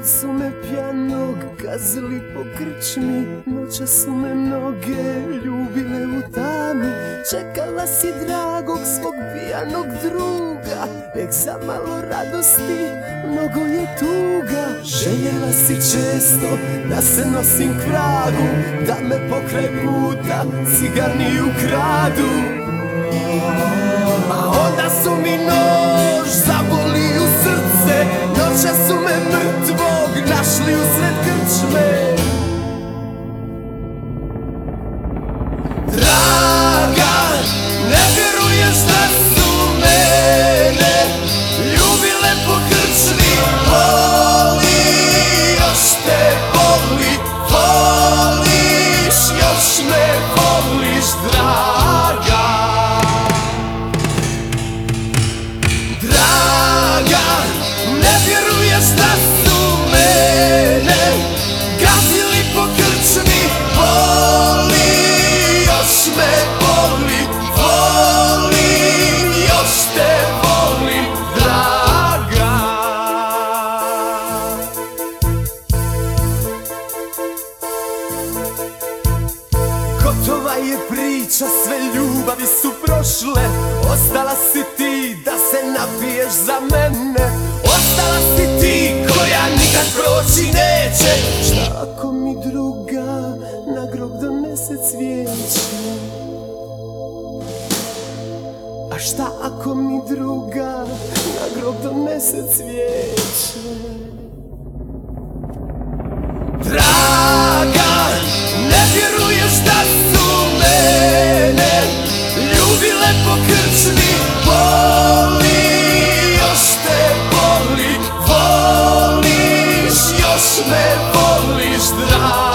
Kad su me pjanog gazili po krčmi Noća su me mnoge ljubile u tami. Čekala si dragog svog pijanog druga Ek za malo radosti, mnogo je tuga. Željela si često da se nosim k vragu Da me pokraj puta cigarni ukradu A onda su mi nož Draga. Draga, ne vjeruješ da su je priča, sve ljubavi su prošle. Ostala si ti da se napiješ za mene. Ostala si ti koja nikad proći neće. Šta ako mi druga na grob donese cvijeće? A šta ako mi druga na grob donese cvijeće estrada.